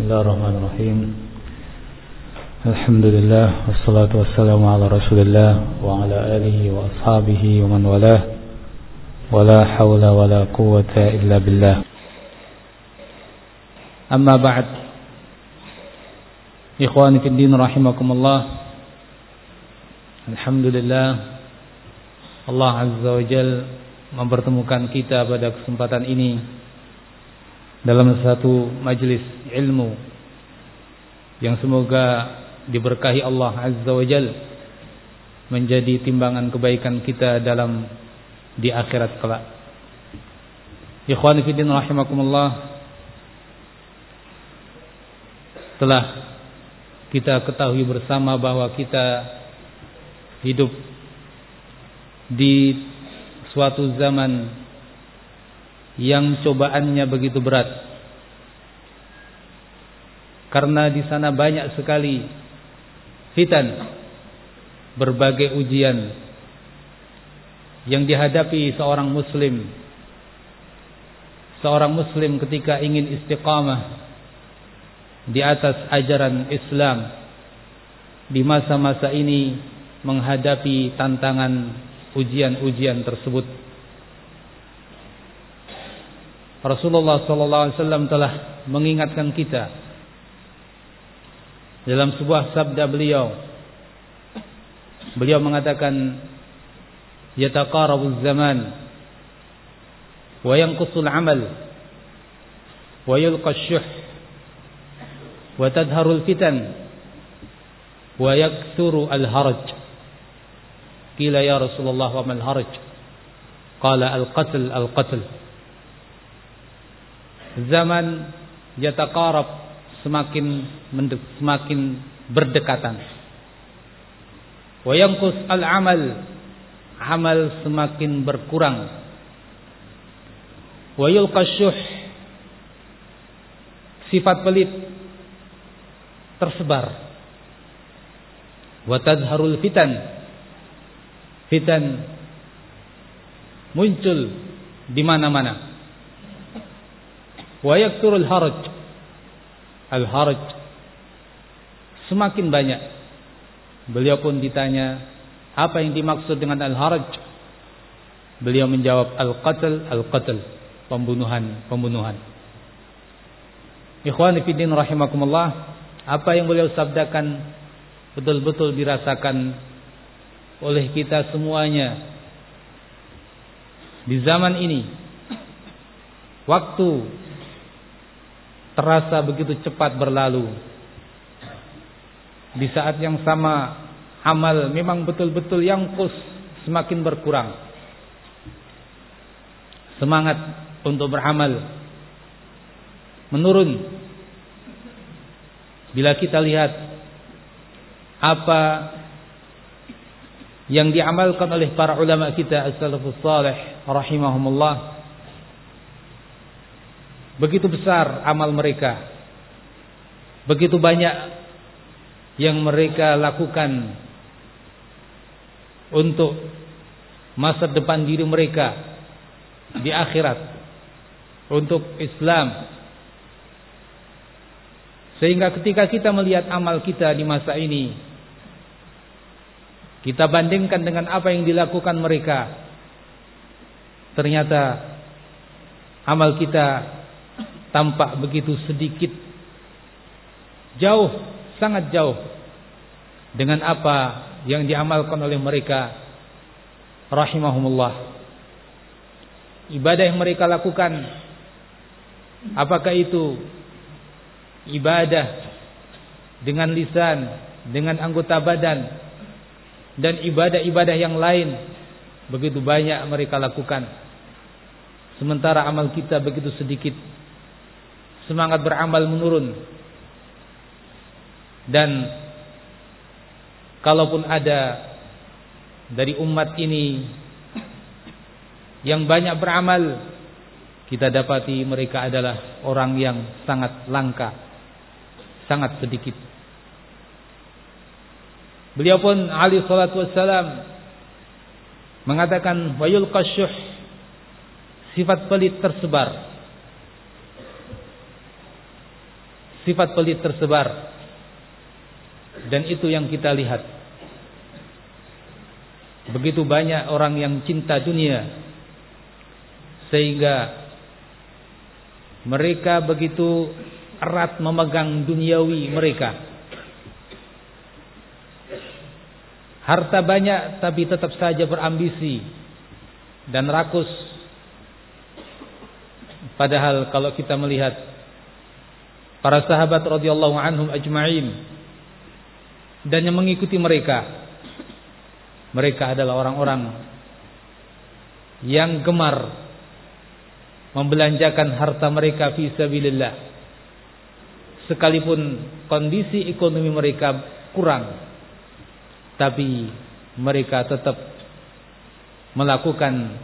بسم الله الرحمن الرحيم الحمد لله والصلاة والسلام على رسول الله وعلى آله وأصحابه ومن والاه ولا حول ولا قوة إلا بالله أما بعد إخواني في الدين رحمكم الله الحمد لله Allah Azza wa Jal mempertemukan kita pada kesempatan ini dalam satu majlis ilmu yang semoga diberkahi Allah Azza wa Jal menjadi timbangan kebaikan kita dalam di akhirat kelak. Ikhwani fillah rahimakumullah telah kita ketahui bersama bahwa kita hidup di suatu zaman yang cobaannya begitu berat. Karena di sana banyak sekali fitan, berbagai ujian yang dihadapi seorang muslim. Seorang muslim ketika ingin istiqamah di atas ajaran Islam di masa-masa ini menghadapi tantangan ujian-ujian tersebut. Rasulullah sallallahu alaihi wasallam telah mengingatkan kita dalam sebuah sabda beliau. Beliau mengatakan yataqarabu zaman wa yanqusul amal wa yulqa syuh wa tadharul fitan wa yakthuru al-haraj Qila ya Rasulullah wa mal haraj? Qala al-qatl al-qatl. Zaman yataqarab semakin semakin berdekatan. Wa yanqus al-amal amal semakin berkurang. Wa yulqa sifat pelit tersebar. Wa tadharul fitan fitan muncul di mana-mana. Wa yakturul haraj. Al haraj semakin banyak. Beliau pun ditanya, apa yang dimaksud dengan al haraj? Beliau menjawab al-qatl al-qatl, pembunuhan, pembunuhan. Ikhwani fillah rahimakumullah, apa yang beliau sabdakan betul-betul dirasakan oleh kita semuanya di zaman ini waktu terasa begitu cepat berlalu. Di saat yang sama amal memang betul-betul yang kus semakin berkurang. Semangat untuk beramal menurun. Bila kita lihat apa yang diamalkan oleh para ulama kita as-salafus salih rahimahumullah begitu besar amal mereka begitu banyak yang mereka lakukan untuk masa depan diri mereka di akhirat untuk Islam sehingga ketika kita melihat amal kita di masa ini kita bandingkan dengan apa yang dilakukan mereka. Ternyata amal kita tampak begitu sedikit. Jauh, sangat jauh dengan apa yang diamalkan oleh mereka. Rahimahumullah. Ibadah yang mereka lakukan. Apakah itu ibadah dengan lisan, dengan anggota badan dan ibadah-ibadah yang lain? Begitu banyak mereka lakukan. Sementara amal kita begitu sedikit semangat beramal menurun dan kalaupun ada dari umat ini yang banyak beramal kita dapati mereka adalah orang yang sangat langka sangat sedikit Beliau pun Ali salatu wassalam mengatakan wayul qasyuh sifat pelit tersebar. Sifat pelit tersebar. Dan itu yang kita lihat. Begitu banyak orang yang cinta dunia sehingga mereka begitu erat memegang duniawi mereka. Harta banyak tapi tetap saja berambisi dan rakus. Padahal kalau kita melihat para sahabat radhiyallahu anhum ajma'in. Dan yang mengikuti mereka mereka adalah orang-orang yang gemar membelanjakan harta mereka fi sabilillah. Sekalipun kondisi ekonomi mereka kurang tapi mereka tetap melakukan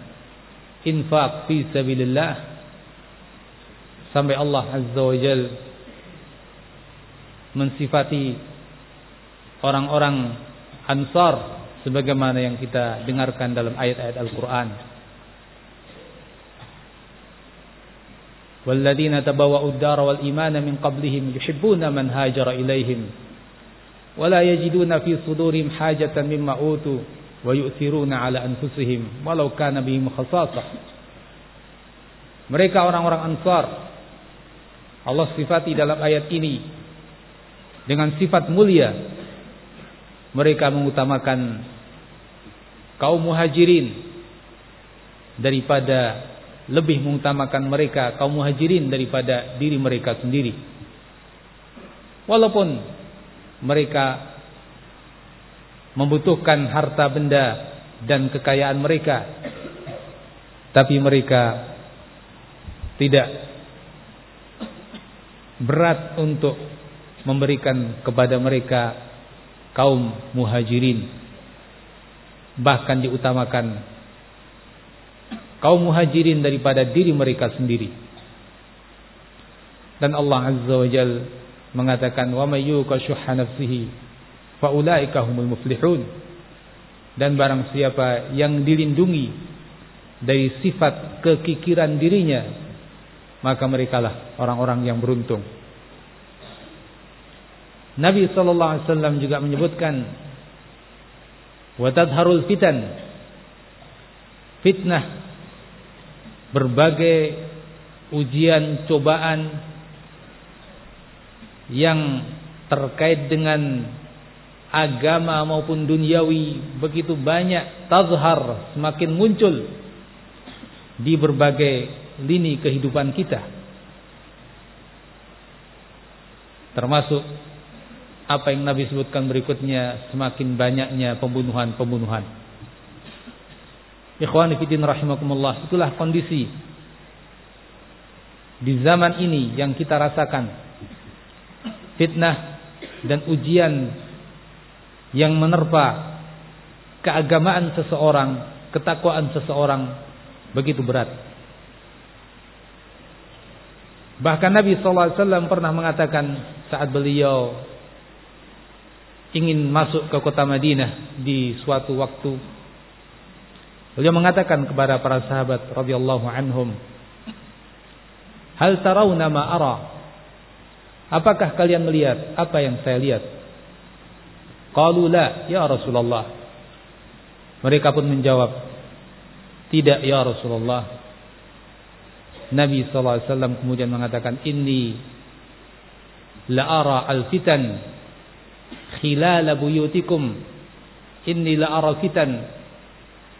infak fi sabilillah. Sampai Allah azza wajalla mensifati orang-orang Ansar sebagaimana yang kita dengarkan dalam ayat-ayat Al-Qur'an. Walladzina tabawwa'u ad-dara wal imana min qablihim yuhibbuna man hajara ilaihim wala yajiduna fi sudurihim hajatan mimma utu wa yu'thiruna ala anfusihim walau kana bihim khasasah. Mereka orang-orang Ansar Allah sifati dalam ayat ini dengan sifat mulia mereka mengutamakan kaum muhajirin daripada lebih mengutamakan mereka kaum muhajirin daripada diri mereka sendiri. Walaupun mereka membutuhkan harta benda dan kekayaan mereka tapi mereka tidak berat untuk memberikan kepada mereka kaum muhajirin. Bahkan diutamakan kaum muhajirin daripada diri mereka sendiri. Dan Allah azza wa jal mengatakan wa may yuqa nafsihi fa ulaika humul muflihun. Dan barang siapa yang dilindungi dari sifat kekikiran dirinya maka merekalah orang-orang yang beruntung Nabi sallallahu alaihi wasallam juga menyebutkan wa tadharul fitan. Fitnah berbagai ujian cobaan yang terkait dengan agama maupun duniawi begitu banyak tazhar semakin muncul di berbagai lini kehidupan kita. Termasuk apa yang Nabi sebutkan berikutnya semakin banyaknya pembunuhan-pembunuhan. Ikhwani fillah rahimakumullah, itulah kondisi di zaman ini yang kita rasakan. Fitnah dan ujian yang menerpa keagamaan seseorang, ketakwaan seseorang begitu berat. Bahkan Nabi SAW pernah mengatakan saat beliau ingin masuk ke kota Madinah di suatu waktu. Beliau mengatakan kepada para sahabat radhiyallahu anhum, "Hal tarawna ma ara?" Apakah kalian melihat apa yang saya lihat? Qalu la, ya Rasulullah. Mereka pun menjawab, "Tidak ya Rasulullah." Nabi sallallahu alaihi wasallam kemudian mengatakan, "Inni la ara al-fitan khilala buyutikum. Inni la ara fitan.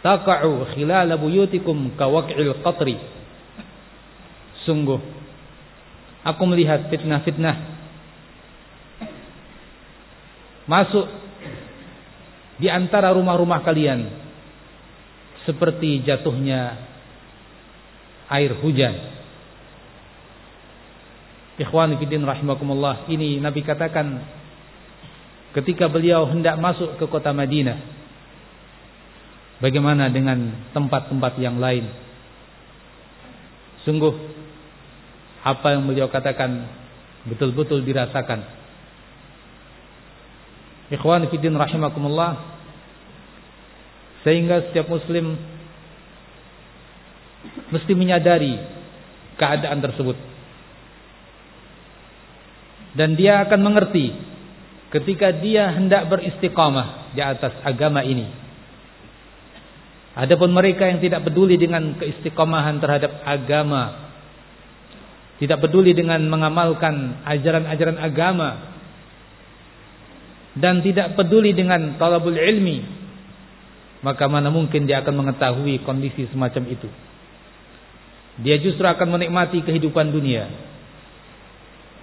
Taqa'u khilala buyutikum kawaq'il qatri. Sungguh aku melihat fitnah-fitnah. Masuk di antara rumah-rumah kalian seperti jatuhnya air hujan. Ikhwan fillah rahimakumullah ini Nabi katakan ketika beliau hendak masuk ke kota Madinah. Bagaimana dengan tempat-tempat yang lain? Sungguh apa yang beliau katakan betul-betul dirasakan. Ikhwan fillah rahimakumullah sehingga setiap muslim mesti menyadari keadaan tersebut. dan dia akan mengerti ketika dia hendak beristiqamah di atas agama ini. Adapun mereka yang tidak peduli dengan keistiqomahan terhadap agama, tidak peduli dengan mengamalkan ajaran-ajaran agama, dan tidak peduli dengan talabul ilmi, maka mana mungkin dia akan mengetahui kondisi semacam itu. Dia justru akan menikmati kehidupan dunia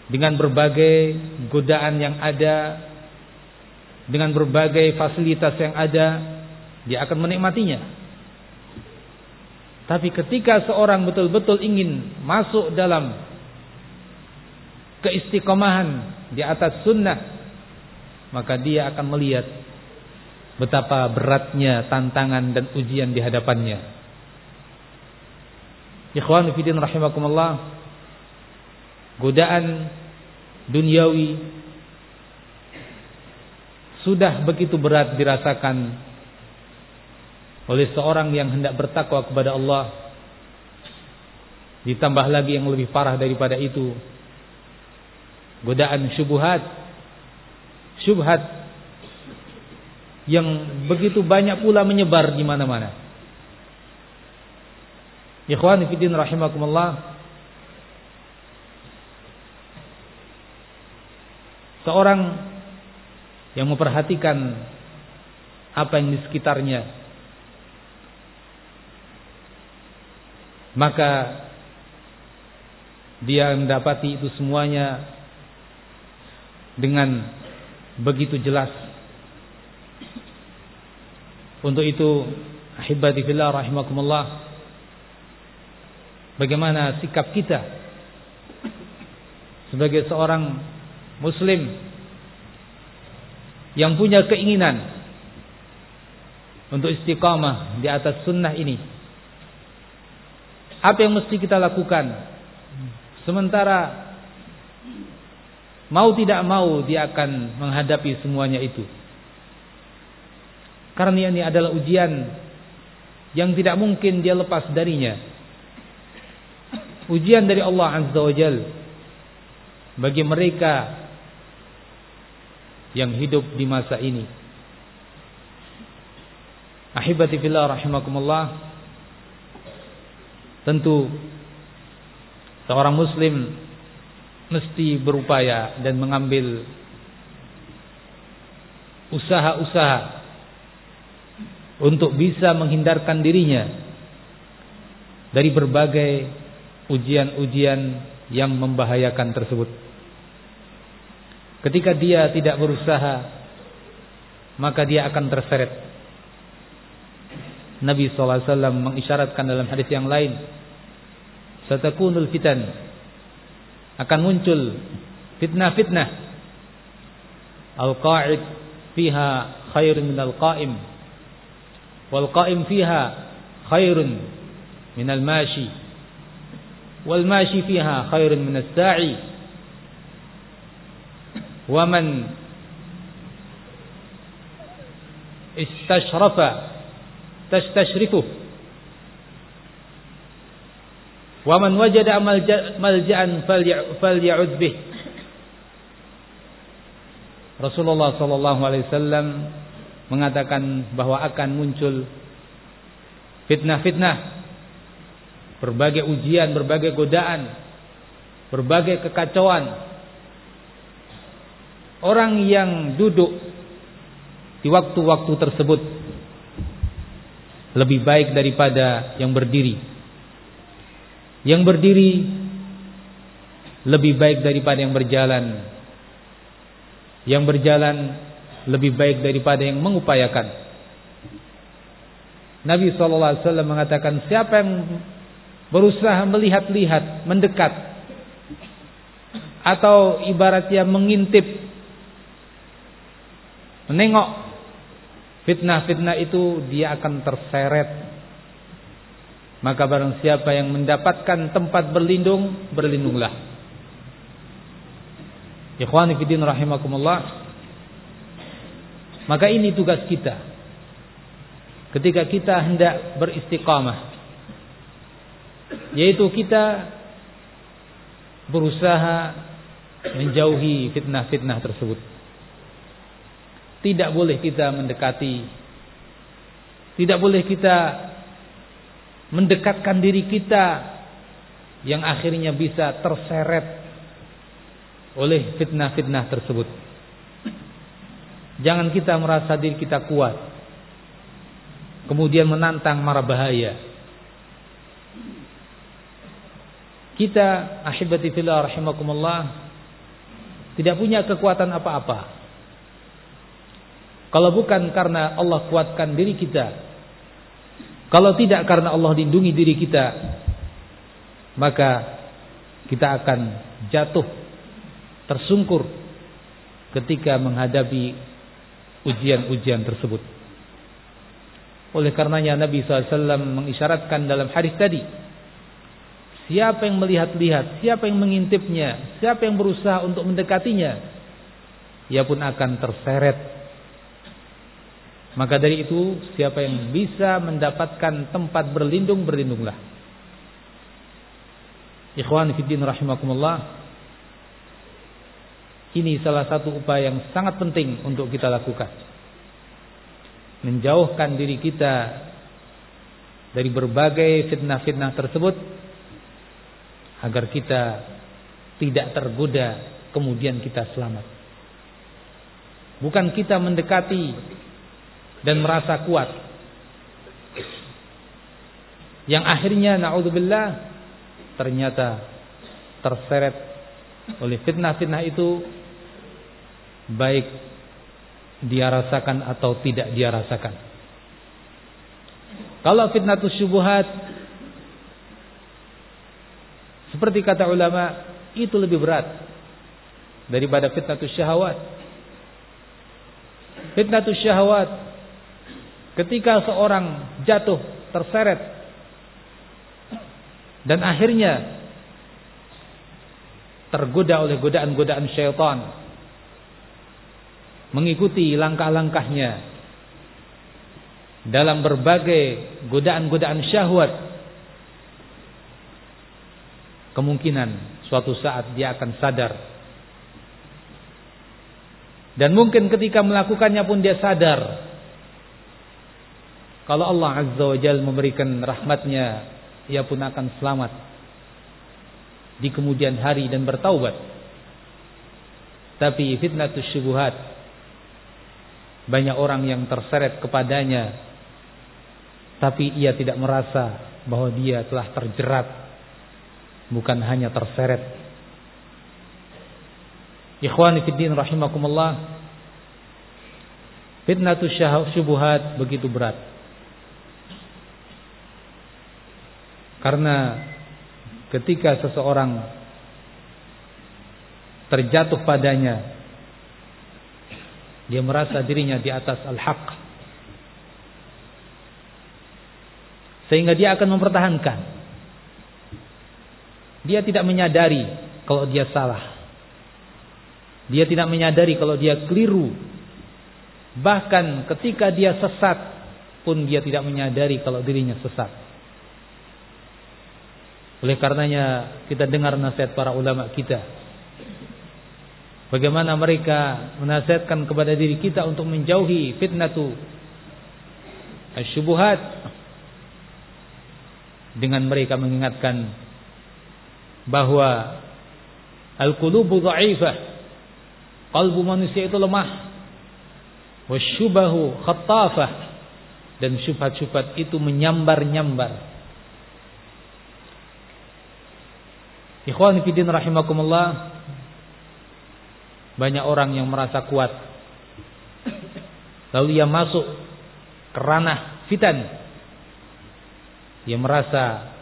dengan berbagai godaan yang ada, dengan berbagai fasilitas yang ada, dia akan menikmatinya. Tapi ketika seorang betul-betul ingin masuk dalam keistiqomahan di atas sunnah, maka dia akan melihat betapa beratnya tantangan dan ujian di hadapannya. Ikhwan fillah rahimakumullah, godaan duniawi sudah begitu berat dirasakan oleh seorang yang hendak bertakwa kepada Allah ditambah lagi yang lebih parah daripada itu godaan syubhat syubhat yang begitu banyak pula menyebar di mana-mana. Ikhwan fillah rahimakumullah, Seorang yang memperhatikan apa yang di sekitarnya. Maka dia mendapati itu semuanya dengan begitu jelas. Untuk itu ahibati fillah rahimakumullah. Bagaimana sikap kita sebagai seorang muslim yang punya keinginan untuk istiqamah di atas sunnah ini. Apa yang mesti kita lakukan? Sementara mau tidak mau dia akan menghadapi semuanya itu. Karena ini adalah ujian yang tidak mungkin dia lepas darinya. Ujian dari Allah Azza wa Jal. Bagi mereka yang hidup di masa ini. Ahibati fillah rahimakumullah. Tentu seorang muslim mesti berupaya dan mengambil usaha-usaha untuk bisa menghindarkan dirinya dari berbagai ujian-ujian yang membahayakan tersebut. Ketika dia tidak berusaha, maka dia akan terseret. Nabi SAW mengisyaratkan dalam hadis yang lain, Satakunul fitan akan muncul fitnah-fitnah. Al-qa'id fiha khairun min al-qa'im. Wal qa'im fiha khairun min al-mashi. Wal mashi fiha khairun min as-sa'i. ومن استشرف تستشرفه ومن وجد ملجأ فليعذ به Rasulullah Shallallahu Alaihi Wasallam mengatakan bahwa akan muncul fitnah-fitnah, berbagai ujian, berbagai godaan, berbagai kekacauan orang yang duduk di waktu-waktu tersebut lebih baik daripada yang berdiri. Yang berdiri lebih baik daripada yang berjalan. Yang berjalan lebih baik daripada yang mengupayakan. Nabi SAW mengatakan siapa yang berusaha melihat-lihat, mendekat atau ibaratnya mengintip menengok fitnah-fitnah itu dia akan terseret. Maka barang siapa yang mendapatkan tempat berlindung berlindunglah. Ikhwani fiddin rahimakumullah. Maka ini tugas kita. Ketika kita hendak beristiqamah yaitu kita berusaha menjauhi fitnah-fitnah tersebut. Tidak boleh kita mendekati, tidak boleh kita mendekatkan diri kita yang akhirnya bisa terseret oleh fitnah-fitnah tersebut. Jangan kita merasa diri kita kuat. Kemudian menantang mara bahaya. Kita ahibati fillah rahimakumullah tidak punya kekuatan apa-apa. Kalau bukan karena Allah kuatkan diri kita, kalau tidak karena Allah lindungi diri kita, maka kita akan jatuh tersungkur ketika menghadapi ujian-ujian tersebut. Oleh karenanya Nabi SAW mengisyaratkan dalam hadis tadi, siapa yang melihat-lihat, siapa yang mengintipnya, siapa yang berusaha untuk mendekatinya, ia pun akan terseret. Maka dari itu, siapa yang bisa mendapatkan tempat berlindung, berlindunglah. Ikhwan fiddin rahimakumullah. Ini salah satu upaya yang sangat penting untuk kita lakukan. Menjauhkan diri kita dari berbagai fitnah-fitnah tersebut agar kita tidak tergoda kemudian kita selamat. Bukan kita mendekati dan merasa kuat. Yang akhirnya naudzubillah ternyata terseret oleh fitnah-fitnah itu baik dia rasakan atau tidak dia rasakan. Kalau fitnatus syubuhat seperti kata ulama itu lebih berat daripada fitnatus syahwat. Fitnatus syahwat ketika seorang jatuh terseret dan akhirnya tergoda oleh godaan-godaan syaitan mengikuti langkah-langkahnya dalam berbagai godaan-godaan syahwat kemungkinan suatu saat dia akan sadar. Dan mungkin ketika melakukannya pun dia sadar kalau Allah Azza wa Jal memberikan rahmatnya ia pun akan selamat di kemudian hari dan bertaubat. Tapi fitnatus syubuhat banyak orang yang terseret kepadanya tapi ia tidak merasa bahwa dia telah terjerat bukan hanya terseret. Ikhwani fiddin rahimakumullah fitnatus syubuhat begitu berat karena ketika seseorang terjatuh padanya dia merasa dirinya di atas al-haq. Sehingga dia akan mempertahankan. Dia tidak menyadari kalau dia salah. Dia tidak menyadari kalau dia keliru. Bahkan ketika dia sesat pun dia tidak menyadari kalau dirinya sesat. Oleh karenanya kita dengar nasihat para ulama kita. Bagaimana mereka menasihatkan kepada diri kita untuk menjauhi fitnatu syubuhat dengan mereka mengingatkan bahwa al-qulubu dha'ifah kalbu manusia itu lemah wasyubahu khattafah dan syubhat-syubhat itu menyambar-nyambar Ikhwan fillah rahimakumullah banyak orang yang merasa kuat. Lalu ia masuk ke ranah fitan. Ia merasa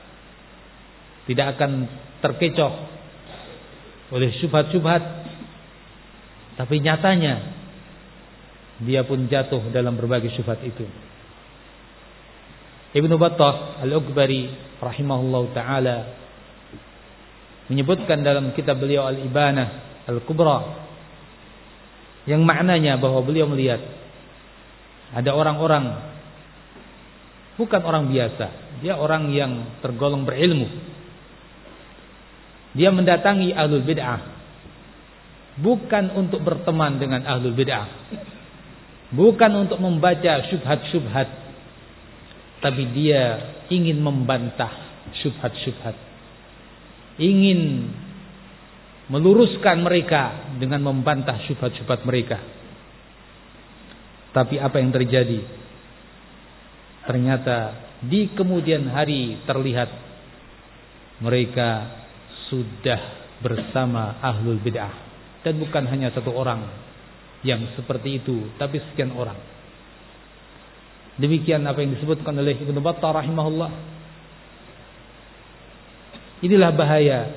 tidak akan terkecoh oleh syubhat-syubhat. Tapi nyatanya dia pun jatuh dalam berbagai syubhat itu. Ibnu Battah Al-Uqbari rahimahullah taala menyebutkan dalam kitab beliau Al-Ibanah Al-Kubra yang maknanya bahwa beliau melihat ada orang-orang bukan orang biasa, dia orang yang tergolong berilmu. Dia mendatangi ahlul bid'ah bukan untuk berteman dengan ahlul bid'ah. Bukan untuk membaca syubhat-syubhat. Tapi dia ingin membantah syubhat-syubhat. Ingin meluruskan mereka dengan membantah syubhat-syubhat mereka. Tapi apa yang terjadi? Ternyata di kemudian hari terlihat mereka sudah bersama ahlul bid'ah dan bukan hanya satu orang yang seperti itu, tapi sekian orang. Demikian apa yang disebutkan oleh Ibnu Battah rahimahullah. Inilah bahaya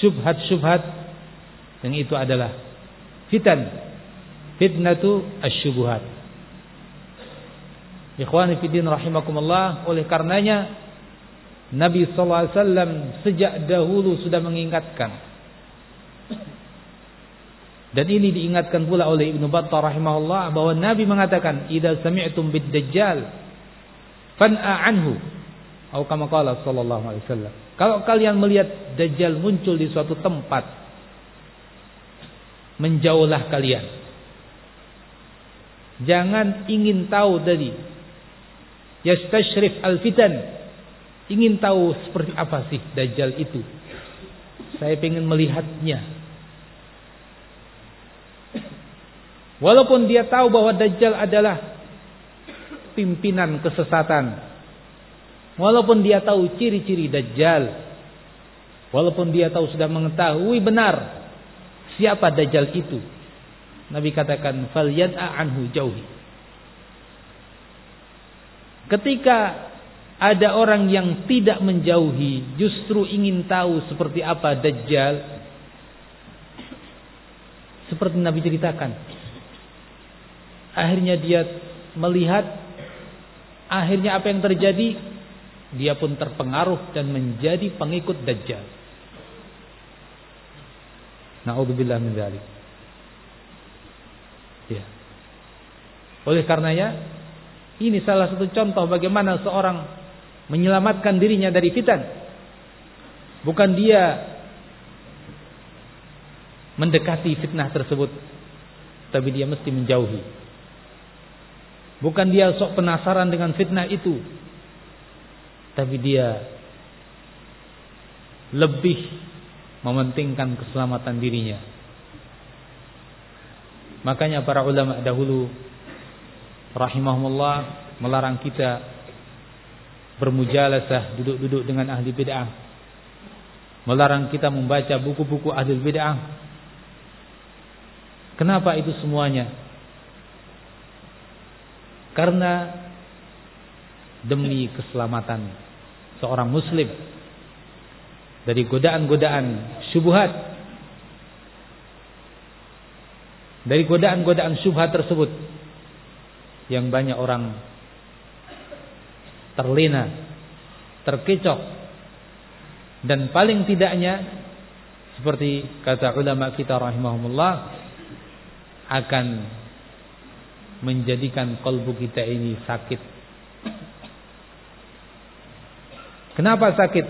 syubhat-syubhat yang itu adalah fitan. Fitnatu asyubuhat. Ikhwani fiddin rahimakumullah, oleh karenanya Nabi wasallam sejak dahulu sudah mengingatkan dan ini diingatkan pula oleh Ibnu Battah rahimahullah bahwa Nabi mengatakan, "Idza sami'tum bid-dajjal fan'a anhu." Atau kama qala sallallahu alaihi wasallam. Kalau kalian melihat dajjal muncul di suatu tempat, menjauhlah kalian. Jangan ingin tahu dari yastashrif al-fitan. Ingin tahu seperti apa sih dajjal itu. Saya ingin melihatnya. Walaupun dia tahu bahwa Dajjal adalah pimpinan kesesatan. Walaupun dia tahu ciri-ciri Dajjal. Walaupun dia tahu sudah mengetahui benar siapa Dajjal itu. Nabi katakan falyad'a anhu jauhi. Ketika ada orang yang tidak menjauhi, justru ingin tahu seperti apa Dajjal, seperti Nabi ceritakan, Akhirnya dia melihat akhirnya apa yang terjadi? Dia pun terpengaruh dan menjadi pengikut Dajjal. Nauzubillah min dzalik. Ya. Oleh karenanya, ini salah satu contoh bagaimana seorang menyelamatkan dirinya dari fitan. Bukan dia mendekati fitnah tersebut, tapi dia mesti menjauhi. Bukan dia sok penasaran dengan fitnah itu. Tapi dia lebih mementingkan keselamatan dirinya. Makanya para ulama dahulu rahimahumullah melarang kita bermujalasah duduk-duduk dengan ahli bid'ah. Melarang kita membaca buku-buku ahli bid'ah. Kenapa itu semuanya? Karena demi keselamatan seorang muslim dari godaan-godaan syubhat dari godaan-godaan syubhat tersebut yang banyak orang terlena, terkecoh dan paling tidaknya seperti kata ulama kita rahimahumullah akan menjadikan kalbu kita ini sakit. Kenapa sakit?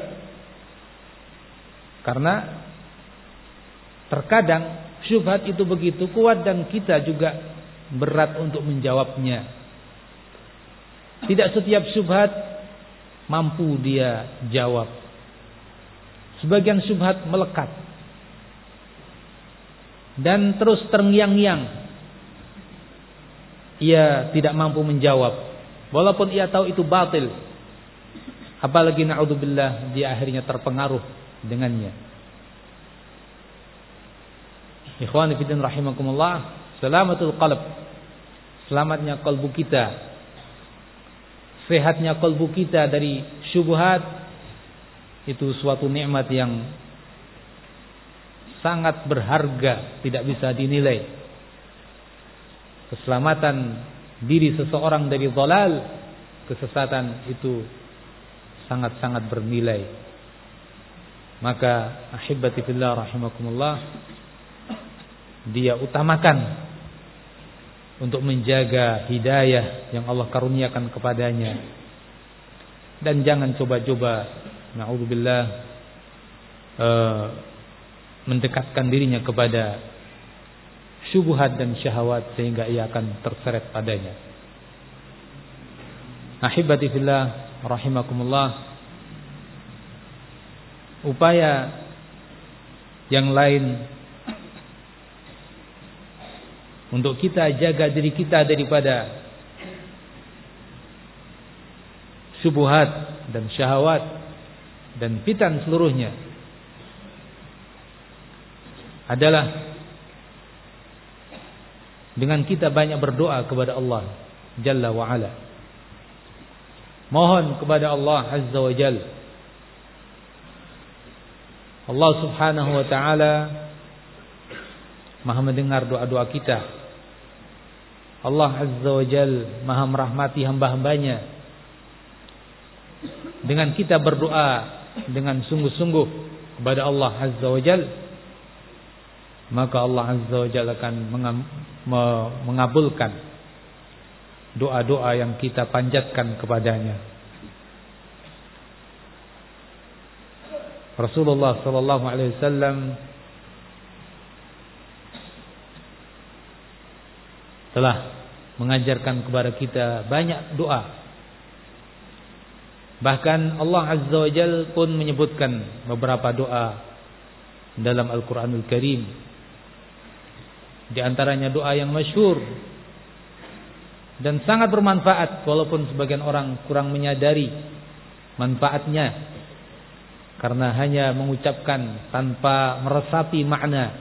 Karena terkadang syubhat itu begitu kuat dan kita juga berat untuk menjawabnya. Tidak setiap syubhat mampu dia jawab. Sebagian syubhat melekat dan terus terngiang-ngiang ia tidak mampu menjawab walaupun ia tahu itu batil apalagi naudzubillah dia akhirnya terpengaruh dengannya. Ikhwan fillah rahimakumullah selamatul qalb. Selamatnya kalbu kita. Sehatnya kalbu kita dari syubhat itu suatu nikmat yang sangat berharga tidak bisa dinilai. Keselamatan diri seseorang dari zalal, kesesatan itu sangat-sangat bernilai. Maka ahibati fillah rahimakumullah dia utamakan untuk menjaga hidayah yang Allah karuniakan kepadanya. Dan jangan coba-coba naudzubillah uh, mendekatkan dirinya kepada syubhat dan syahwat sehingga ia akan terseret padanya. Ahibati fillah rahimakumullah. Upaya yang lain untuk kita jaga diri kita daripada syubhat dan syahwat dan fitan seluruhnya adalah dengan kita banyak berdoa kepada Allah Jalla wa ala. Mohon kepada Allah Azza wa Jalla. Allah Subhanahu wa taala Maha mendengar doa-doa kita. Allah Azza wa Jalla Maha merahmati hamba-hambanya. Dengan kita berdoa dengan sungguh-sungguh kepada Allah Azza wa Jalla maka Allah Azza wa Jalla akan mengabulkan doa-doa yang kita panjatkan kepadanya. Rasulullah sallallahu alaihi wasallam telah mengajarkan kepada kita banyak doa. Bahkan Allah Azza wa Jalla pun menyebutkan beberapa doa dalam Al-Qur'anul Karim di antaranya doa yang masyhur dan sangat bermanfaat walaupun sebagian orang kurang menyadari manfaatnya. Karena hanya mengucapkan tanpa meresapi makna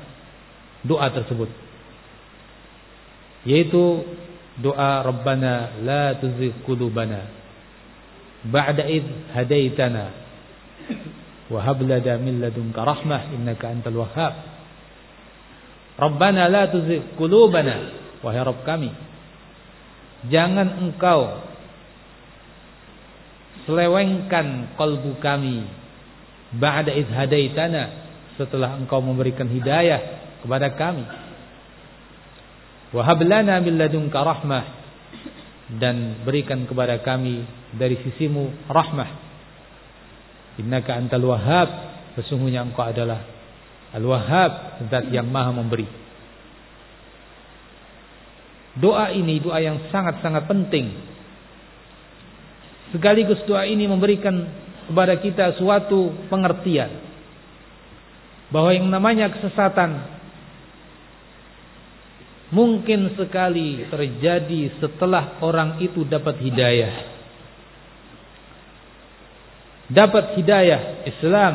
doa tersebut. Yaitu doa Rabbana la tuzigh qulubana ba'da id hadaitana wa hab lana min ladunka rahmah innaka antal wahhab. Rabbana la tuzigh qulubana wahai Rabb kami jangan engkau selewengkan kalbu kami ba'da idh hadaitana setelah engkau memberikan hidayah kepada kami wahab lana min ladunka rahmah dan berikan kepada kami dari sisimu rahmah innaka antal wahhab sesungguhnya engkau adalah Al-Wahhab, zat yang maha memberi. Doa ini doa yang sangat-sangat penting. Sekaligus doa ini memberikan kepada kita suatu pengertian bahwa yang namanya kesesatan mungkin sekali terjadi setelah orang itu dapat hidayah. Dapat hidayah Islam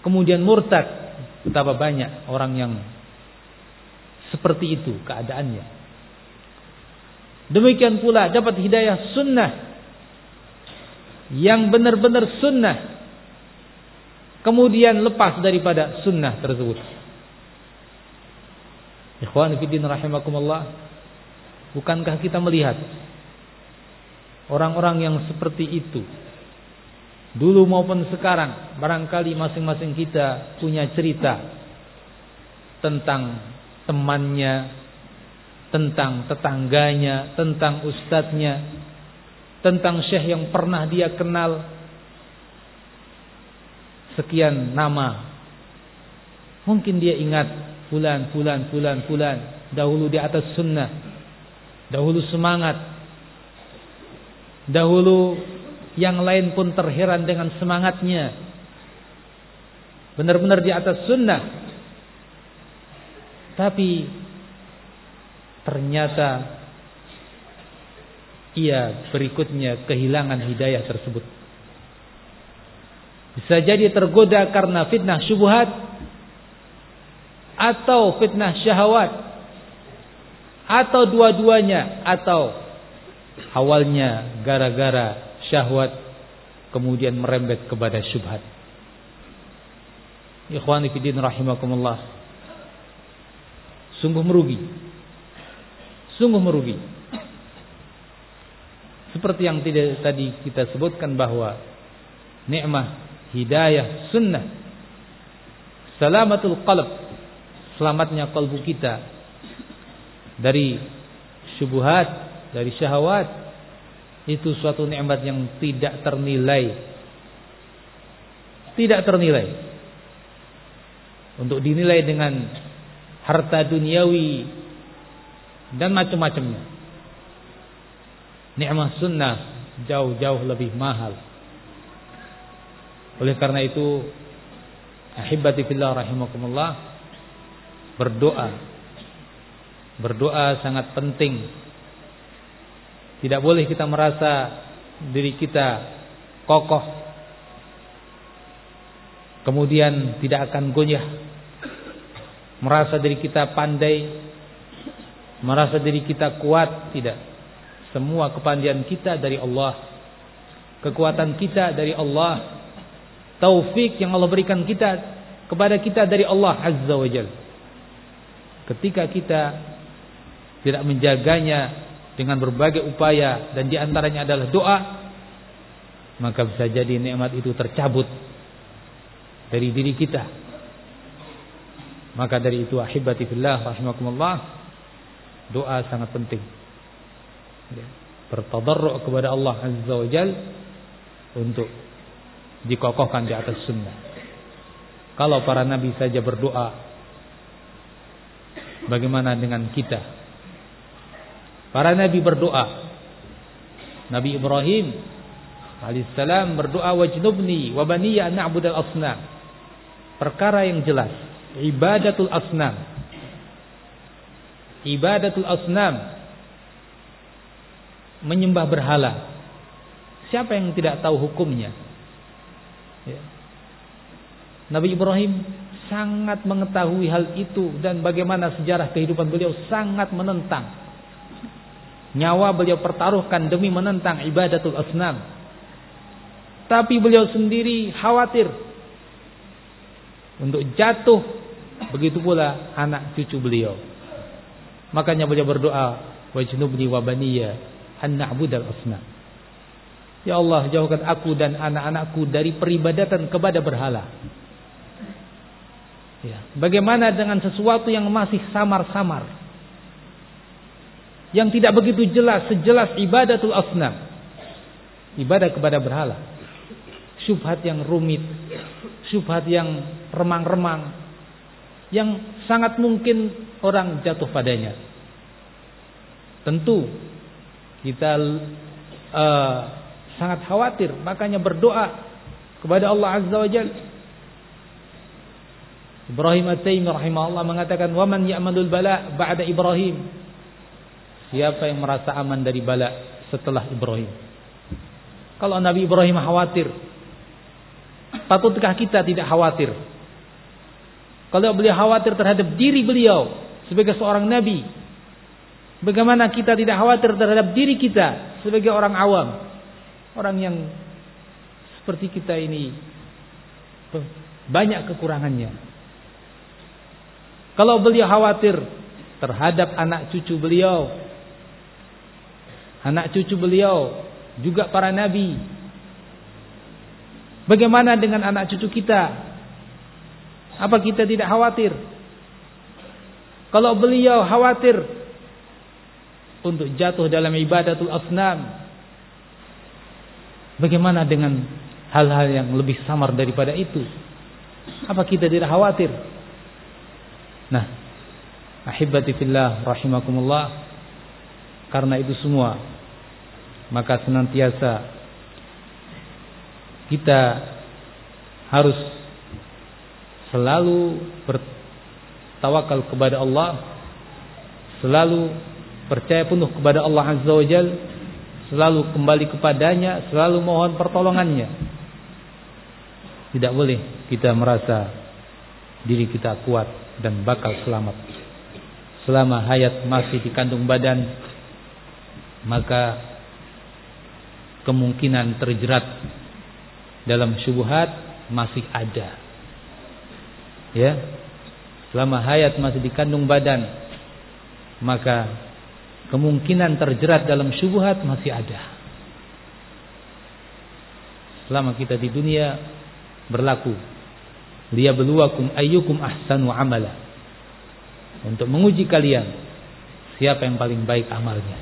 kemudian murtad. Betapa banyak orang yang seperti itu keadaannya. Demikian pula dapat hidayah sunnah yang benar-benar sunnah. Kemudian lepas daripada sunnah tersebut. Ikhwan fillah rahimakumullah. Bukankah kita melihat orang-orang yang seperti itu Dulu maupun sekarang barangkali masing-masing kita punya cerita tentang temannya, tentang tetangganya, tentang ustadznya, tentang syekh yang pernah dia kenal. Sekian nama. Mungkin dia ingat fulan, fulan, fulan, fulan. Dahulu di atas sunnah. Dahulu semangat. Dahulu yang lain pun terheran dengan semangatnya. Benar-benar di atas sunnah. Tapi ternyata ia berikutnya kehilangan hidayah tersebut. Bisa jadi tergoda karena fitnah syubhat atau fitnah syahwat atau dua-duanya atau awalnya gara-gara syahwat kemudian merembet kepada syubhat. Ikhwani fillah rahimakumullah. Sungguh merugi. Sungguh merugi. Seperti yang tidak tadi kita sebutkan bahwa nikmah hidayah sunnah salamatul qalb selamatnya kalbu kita dari syubhat dari syahwat itu suatu nikmat yang tidak ternilai. Tidak ternilai. Untuk dinilai dengan harta duniawi dan macam-macamnya. Nikmat sunnah jauh-jauh lebih mahal. Oleh karena itu, ahibati fillah rahimakumullah, berdoa. Berdoa sangat penting. Tidak boleh kita merasa diri kita kokoh kemudian tidak akan goyah merasa diri kita pandai? Merasa diri kita kuat? Tidak. Semua kepandaian kita dari Allah. Kekuatan kita dari Allah. Taufik yang Allah berikan kita kepada kita dari Allah azza wajalla ketika kita tidak menjaganya dengan berbagai upaya dan di antaranya adalah doa maka bisa jadi nikmat itu tercabut dari diri kita maka dari itu ahibati fillah rahimakumullah doa sangat penting ya. bertadarru' kepada Allah azza wa jal untuk dikokohkan di atas sunnah kalau para nabi saja berdoa bagaimana dengan kita Para nabi berdoa. Nabi Ibrahim alaihissalam berdoa wajnubni wa baniya an na'budal asnam. Perkara yang jelas, ibadatul asnam. Ibadatul asnam menyembah berhala. Siapa yang tidak tahu hukumnya? Ya. Nabi Ibrahim sangat mengetahui hal itu dan bagaimana sejarah kehidupan beliau sangat menentang Nyawa beliau pertaruhkan demi menentang ibadatul asnam. Tapi beliau sendiri khawatir untuk jatuh. Begitu pula anak cucu beliau. Makanya beliau berdoa, wajnubni wa baniya an na'budal asnam. Ya Allah, jauhkan aku dan anak-anakku dari peribadatan kepada berhala. Ya. Bagaimana dengan sesuatu yang masih samar-samar? yang tidak begitu jelas sejelas ibadatul asnam. Ibadah kepada berhala. Syubhat yang rumit, syubhat yang remang-remang yang sangat mungkin orang jatuh padanya. Tentu kita uh, sangat khawatir, makanya berdoa kepada Allah Azza wa Jalla. Ibrahim At-Taimi rahimahullah mengatakan, "Wa man ya'malul bala ba'da Ibrahim?" Siapa yang merasa aman dari bala setelah Ibrahim? Kalau Nabi Ibrahim khawatir, patutkah kita tidak khawatir? Kalau beliau khawatir terhadap diri beliau sebagai seorang nabi, bagaimana kita tidak khawatir terhadap diri kita sebagai orang awam, orang yang seperti kita ini banyak kekurangannya. Kalau beliau khawatir terhadap anak cucu beliau, anak cucu beliau, juga para nabi. Bagaimana dengan anak cucu kita? Apa kita tidak khawatir? Kalau beliau khawatir untuk jatuh dalam ibadatul asnam, bagaimana dengan hal-hal yang lebih samar daripada itu? Apa kita tidak khawatir? Nah, ahibati fillah rahimakumullah, karena itu semua maka senantiasa kita harus selalu bertawakal kepada Allah, selalu percaya penuh kepada Allah Azza wa Jal, selalu kembali kepadanya, selalu mohon pertolongannya. Tidak boleh kita merasa diri kita kuat dan bakal selamat. Selama hayat masih di kandung badan, maka kemungkinan terjerat dalam syubhat masih ada. Ya. Selama hayat masih dikandung badan, maka kemungkinan terjerat dalam syubhat masih ada. Selama kita di dunia berlaku liyabluwakum ayyukum ahsanu amala. Untuk menguji kalian siapa yang paling baik amalnya.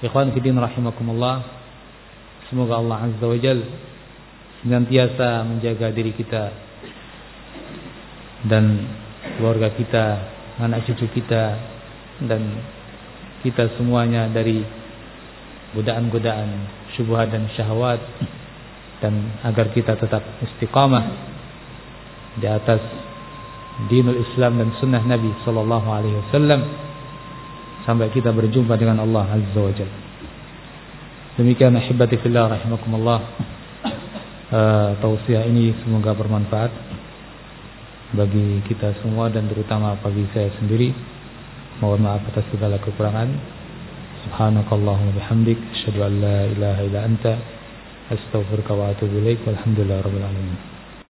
Ikhwan fillah rahimakumullah. Semoga Allah Azza wa Jal senantiasa menjaga diri kita dan keluarga kita, anak cucu kita dan kita semuanya dari godaan-godaan syubhat dan syahwat dan agar kita tetap istiqamah di atas dinul Islam dan sunnah Nabi sallallahu alaihi wasallam sampai kita berjumpa dengan Allah azza wajalla. Demikian ahibati fillah rahimakumullah. Uh, tausiah ini semoga bermanfaat bagi kita semua dan terutama bagi saya sendiri. Mohon maaf atas segala kekurangan. Subhanakallahumma bihamdik asyhadu an la ilaha illa anta astaghfiruka wa atubu ilaik. Walhamdulillahirabbil alamin.